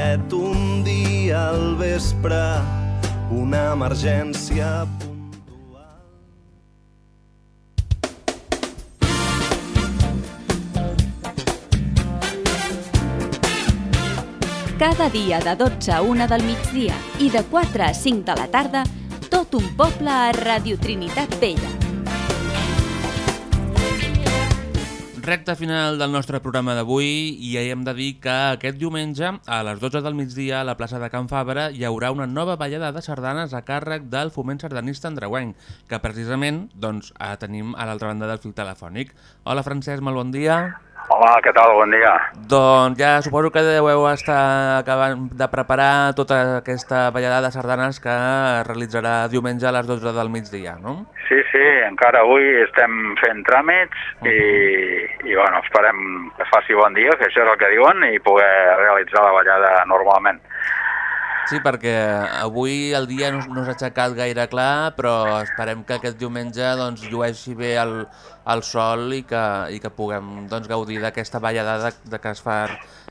fred un dia al vespre una emergència Cada dia de 12 a 1 del migdia i de 4 a 5 de la tarda, tot un poble a Radio Trinitat Vella. Recta final del nostre programa d'avui i ja hem de dir que aquest diumenge a les 12 del migdia a la plaça de Can Fabra hi haurà una nova ballada de sardanes a càrrec del foment sardanista andreuenc, que precisament doncs, eh, tenim a l'altra banda del fil telefònic. Hola Francesc, molt bon dia. Hola, què tal? Bon dia. Doncs ja suposo que deveu estar acabant de preparar tota aquesta ballada de sardanes que es realitzarà diumenge a les 12 del migdia, no? Sí, sí, encara avui estem fent tràmits i, i bueno, esperem que faci bon dia, que això és el que diuen, i poder realitzar la ballada normalment. Sí, perquè avui el dia no, no s'ha aixecat gaire clar, però esperem que aquest diumenge doncs, llueixi bé el, el sol i que, i que puguem doncs, gaudir d'aquesta ballada de, de que es fa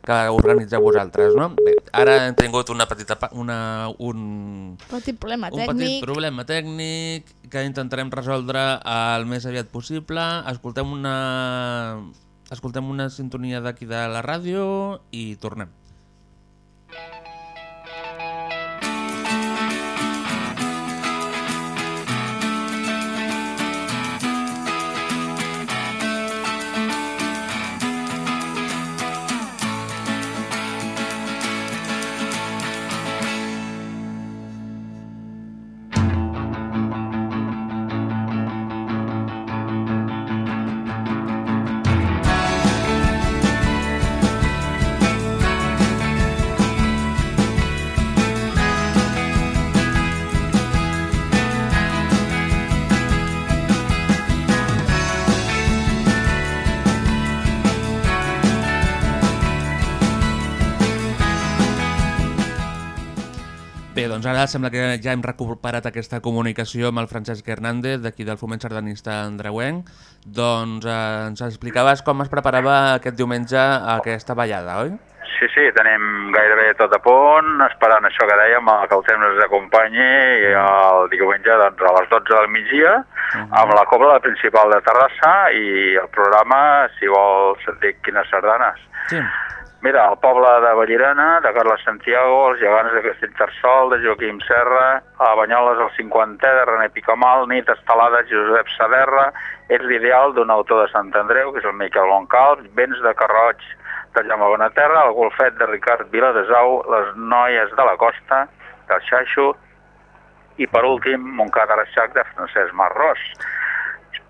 que organitzeu vosaltres, no? Bé, ara hem tingut una petita una, un, Petit problema un petit tècnic. problema tècnic que intentarem resoldre el més aviat possible. Escoltem una, escoltem una sintonia d'aquí de la ràdio i tornem. Doncs ara sembla que ja hem recuperat aquesta comunicació amb el Francesc Hernández, d'aquí del Foment Sardanista Andreuenc. Doncs eh, ens explicaves com es preparava aquest diumenge aquesta ballada, oi? Sí, sí, tenim gairebé tot a punt, esperant això que dèiem, eh, que el temps ens acompanyi i el diumenge doncs, a les 12 del migdia, amb la cobla principal de Terrassa i el programa, si vols, dic quines sardanes. Sí. Mira, el poble de Vallirana, de Carles Santiago, els gegants de Castellterçol, de Joaquim Serra, a Banyoles el 50è de René Picamal, nit estelada de Josep Saderra, és l'ideal d'un autor de Sant Andreu, que és el Miquel Loncalp, vents de Carroig de Jaume Bonaterra, el golfet de Ricard Viladesau, les noies de la costa, del Xaixo, i per últim, Montcada Reixac de Francesc Marrós.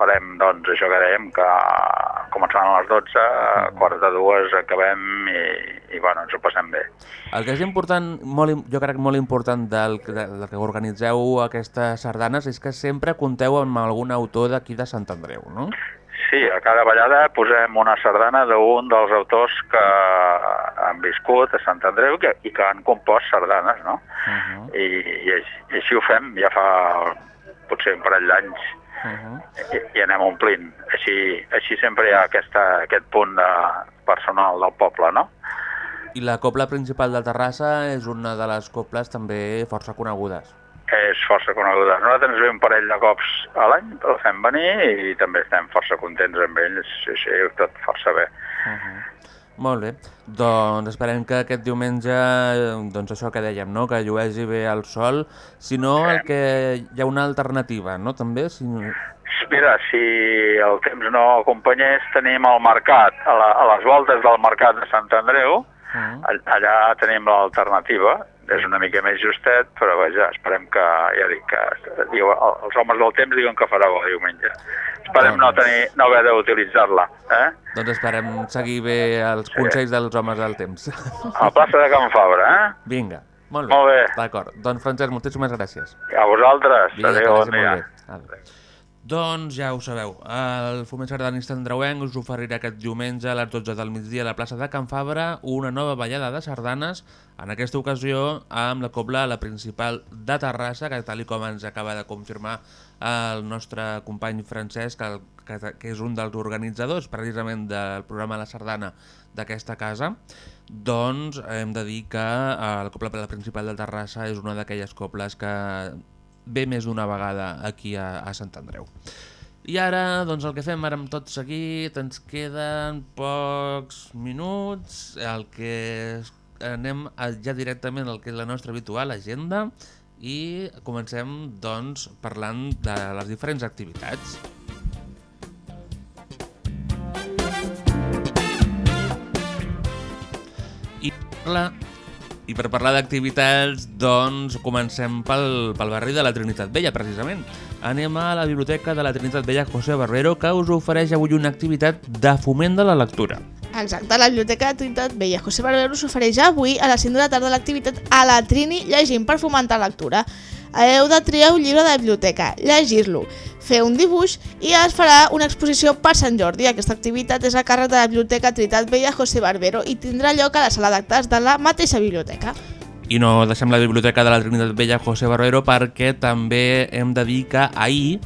Esperem, doncs, això que dèiem, que començant a les 12, a quarts de dues acabem i, i bueno, ens ho passem bé. El que és important, molt, jo crec molt important del, del, que organitzeu aquestes sardanes és que sempre compteu amb algun autor d'aquí de Sant Andreu, no? Sí, a cada ballada posem una sardana d'un dels autors que han viscut a Sant Andreu que, i que han compost sardanes, no? Uh -huh. I, i, i així ho fem ja fa potser un parell d'anys Uh -huh. i, i anem omplint. Així, així sempre hi ha aquesta, aquest punt de personal del poble, no? I la copla principal de Terrassa és una de les coples també força conegudes. És força coneguda. Nosaltres ens ve un parell de cops a l'any, el fem venir i també estem força contents amb ells. Sí, sí, tot força bé. Uh -huh. Molt bé, doncs esperem que aquest diumenge, doncs això que dèiem, no? que lluegi bé el sol, si no el que hi ha una alternativa, no? També, si... Mira, si el temps no acompanyés, tenim el mercat, a, la, a les voltes del mercat de Sant Andreu, all- allà tenim l'alternativa, és una mica més justet, però vaja, esperem que, ja dic, que diu, el- els homes del temps diuen que farà bo diumenge. Esperem no, tenir, no haver d'utilitzar-la, eh? Doncs esperem seguir bé els consells dels homes del temps. A la plaça de Can Fabra, eh? Vinga, molt bé. Molt bé. D'acord, doncs Francesc, moltíssimes gràcies. A vosaltres, Vinga, adéu, bon dia. molt bé. Adéu. Doncs ja ho sabeu, el Foment Sardanista Andreuenc us oferirà aquest diumenge a les 12 del migdia a la plaça de Can Fabra una nova ballada de sardanes, en aquesta ocasió amb la cobla la principal de Terrassa, que tal com ens acaba de confirmar el nostre company Francesc, el, que, que és un dels organitzadors precisament del programa La Sardana d'aquesta casa, doncs hem de dir que eh, la cobla la principal de Terrassa és una d'aquelles cobles que ve més d'una vegada aquí a, a Sant Andreu. I ara, doncs el que fem ara amb tot seguit, ens queden pocs minuts, el que anem a, ja directament al que és la nostra habitual agenda i comencem doncs parlant de les diferents activitats. I i per parlar d'activitats, doncs comencem pel, pel barri de la Trinitat Vella, precisament. Anem a la Biblioteca de la Trinitat Vella José Barbero, que us ofereix avui una activitat de foment de la lectura. Exacte, la Biblioteca de Trinitat Vella José Barbero s'ofereix avui a les 5 de la tarda l'activitat a la Trini llegint per fomentar la lectura. Heu de triar un llibre de biblioteca, llegir-lo, fer un dibuix i es farà una exposició per Sant Jordi. Aquesta activitat és a càrrec de la Biblioteca Trinitat Vella José Barbero i tindrà lloc a la sala d'actes de la mateixa biblioteca. I no deixem la Biblioteca de la Trinitat Vella José Barbero perquè també hem de dir que ahir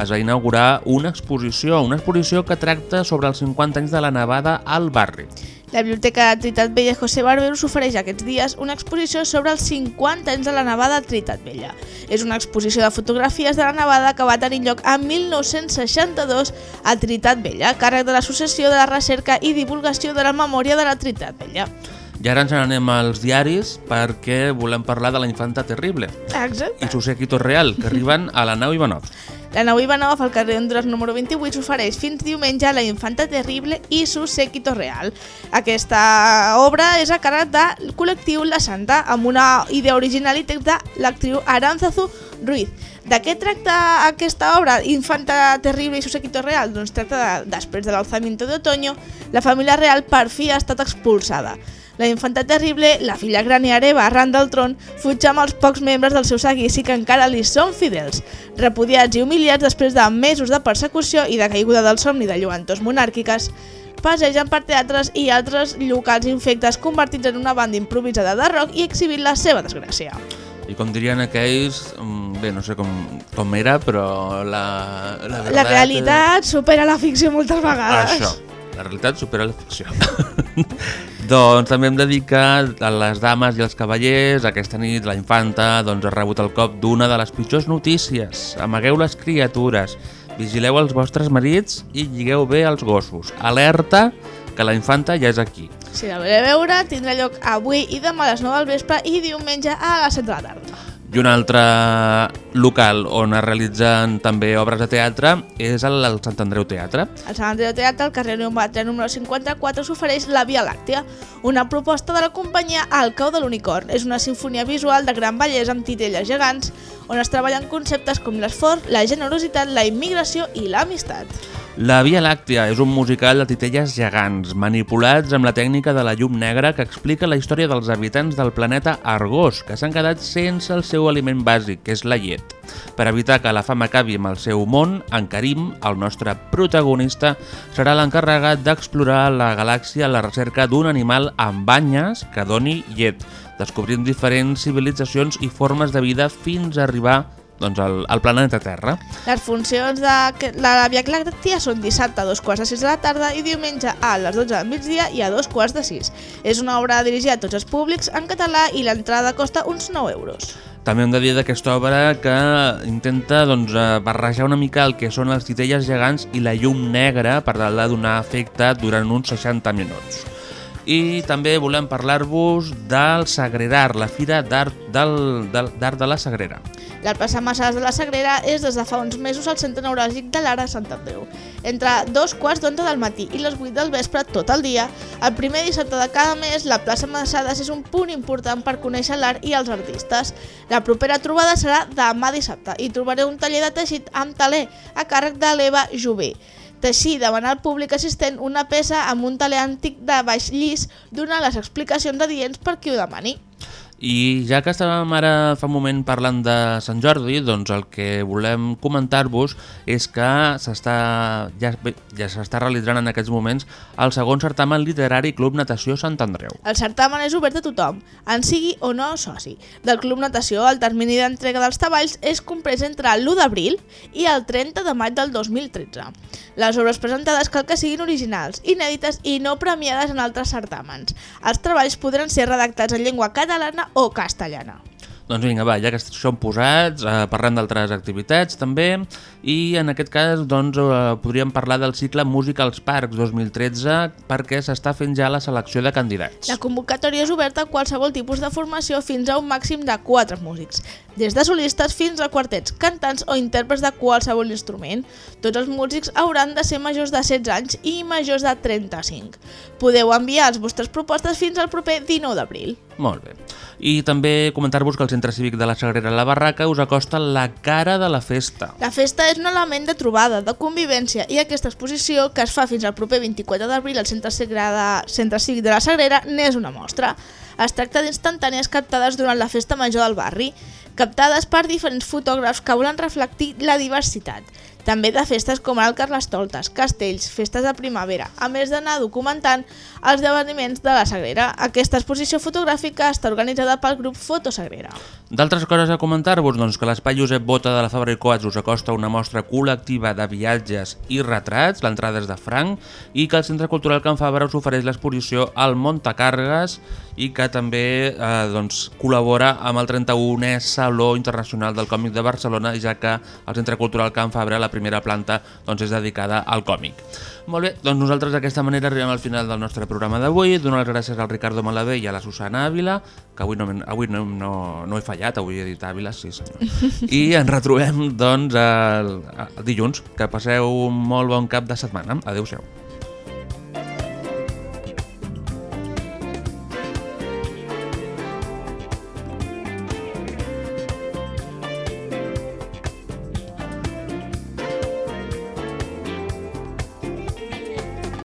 es va inaugurar una exposició, una exposició que tracta sobre els 50 anys de la nevada al barri. La Biblioteca Trinitat Vella José Barbero s'ofereix aquests dies una exposició sobre els 50 anys de la nevada a Trinitat Vella. És una exposició de fotografies de la nevada que va tenir lloc en 1962 a Trinitat Vella, a càrrec de l'Associació de la Recerca i Divulgació de la Memòria de la Trinitat Vella. I ara ens n'anem als diaris perquè volem parlar de la infanta terrible Exacte. i su séquito real, que arriben a la nau Ivanov. La nau Ivanov, al carrer Honduras número 28, s'ofereix fins diumenge la Infanta Terrible i su séquito real. Aquesta obra és a càrrec del col·lectiu La Santa, amb una idea original i text de l'actriu Aranzazu Ruiz. De què tracta aquesta obra, Infanta Terrible i su séquito real? Doncs tracta de, després de l'alzamiento de otoño, la família real per fi ha estat expulsada. La infanta terrible, la filla gran i hereva arran del tron, fuig amb els pocs membres del seu seguici que encara li són fidels. Repudiats i humiliats després de mesos de persecució i de caiguda del somni de lluentos monàrquiques, passegen per teatres i altres locals infectes convertits en una banda improvisada de rock i exhibint la seva desgràcia. I com dirien aquells, mm, bé, no sé com, com era, però la... La, La realitat supera la ficció moltes vegades. Això, la realitat supera la ficció. doncs també hem de dir que a les dames i els cavallers aquesta nit la infanta doncs, ha rebut el cop d'una de les pitjors notícies. Amagueu les criatures, vigileu els vostres marits i lligueu bé els gossos. Alerta que la infanta ja és aquí. Si la voleu veure, tindrà lloc avui i demà a les 9 del vespre i diumenge a les 7 de la tarda. I un altre local on es realitzen també obres de teatre és el, el Sant Andreu Teatre. Al Sant Andreu Teatre, al carrer Neumatre número 54, s'ofereix La Via Làctea, una proposta de la companyia Al cau de l'unicorn. És una sinfonia visual de gran bellesa amb titelles gegants, on es treballen conceptes com l'esforç, la generositat, la immigració i l'amistat. La Via Làctea és un musical de titelles gegants, manipulats amb la tècnica de la llum negra que explica la història dels habitants del planeta Argos, que s'han quedat sense el seu aliment bàsic, que és la llet. Per evitar que la fam acabi amb el seu món, en Karim, el nostre protagonista, serà l'encarregat d'explorar la galàxia a la recerca d'un animal amb banyes que doni llet, descobrint diferents civilitzacions i formes de vida fins a arribar doncs, al, al planeta Terra. Les funcions de la Via Làctea són dissabte a dos quarts de sis de la tarda i diumenge a les 12 del migdia i a dos quarts de sis. És una obra dirigida a tots els públics en català i l'entrada costa uns 9 euros. També hem de dir d'aquesta obra que intenta doncs, eh, barrejar una mica el que són les titelles gegants i la llum negra per tal de donar efecte durant uns 60 minuts. I també volem parlar-vos del Sagrerar, la fira d'art de la Sagrera. La plaça Massades de la Sagrera és des de fa uns mesos al centre neuràlgic de l'Ara Sant Andreu. Entre dos quarts d'onze del matí i les 8 del vespre tot el dia, el primer dissabte de cada mes, la plaça Massades és un punt important per conèixer l'art i els artistes. La propera trobada serà demà dissabte i trobareu un taller de teixit amb taler a càrrec de l'Eva Jové. Teixir demanar al públic assistent una peça amb un taler antic de baix llis donar les explicacions adients per qui ho demani. I ja que estàvem ara fa un moment parlant de Sant Jordi, doncs el que volem comentar-vos és que s'està ja, ja s'està realitzant en aquests moments el segon certamen literari Club Natació Sant Andreu. El certamen és obert a tothom, en sigui o no soci. Del Club Natació, el termini d'entrega dels treballs és comprès entre l'1 d'abril i el 30 de maig del 2013. Les obres presentades cal que siguin originals, inèdites i no premiades en altres certàmens. Els treballs podran ser redactats en llengua catalana o castellana. Doncs vinga, va, ja que som posats, eh, parlem d'altres activitats també, i en aquest cas doncs, eh, podríem parlar del cicle Música als Parcs 2013 perquè s'està fent ja la selecció de candidats. La convocatòria és oberta a qualsevol tipus de formació fins a un màxim de 4 músics, des de solistes fins a quartets, cantants o intèrprets de qualsevol instrument. Tots els músics hauran de ser majors de 16 anys i majors de 35. Podeu enviar les vostres propostes fins al proper 19 d'abril. Molt bé. I també comentar-vos que el Centre Cívic de la Sagrera La Barraca us acosta la cara de la festa. La festa és un element de trobada, de convivència i aquesta exposició, que es fa fins al proper 24 d'abril al Centre, Sagrada, Centre Cívic de la Sagrera, n'és una mostra. Es tracta d'instantànies captades durant la festa major del barri, captades per diferents fotògrafs que volen reflectir la diversitat. També de festes com el Carnestoltes, castells, festes de primavera, a més d'anar documentant els esdeveniments de la Sagrera. Aquesta exposició fotogràfica està organitzada pel grup Fotosagrera. D'altres coses a comentar-vos, doncs que l'Espai Josep Bota de la Fabra i Coats us acosta una mostra col·lectiva de viatges i retrats, l'entrada és de franc, i que el Centre Cultural Can Fabra us ofereix l'exposició al Montacargues i que també eh, doncs, col·labora amb el 31è Saló Internacional del Còmic de Barcelona, ja que el Centre Cultural Can Fabra, la primera planta, doncs, és dedicada al còmic. Molt bé, doncs nosaltres d'aquesta manera arribem al final del nostre programa d'avui. Donar les gràcies al Ricardo Malavé i a la Susana Ávila, que avui no, avui no, no, no he fallat, avui he dit Ávila, sí senyor. I ens retrobem doncs el, el dilluns. Que passeu un molt bon cap de setmana. Adéu-siau.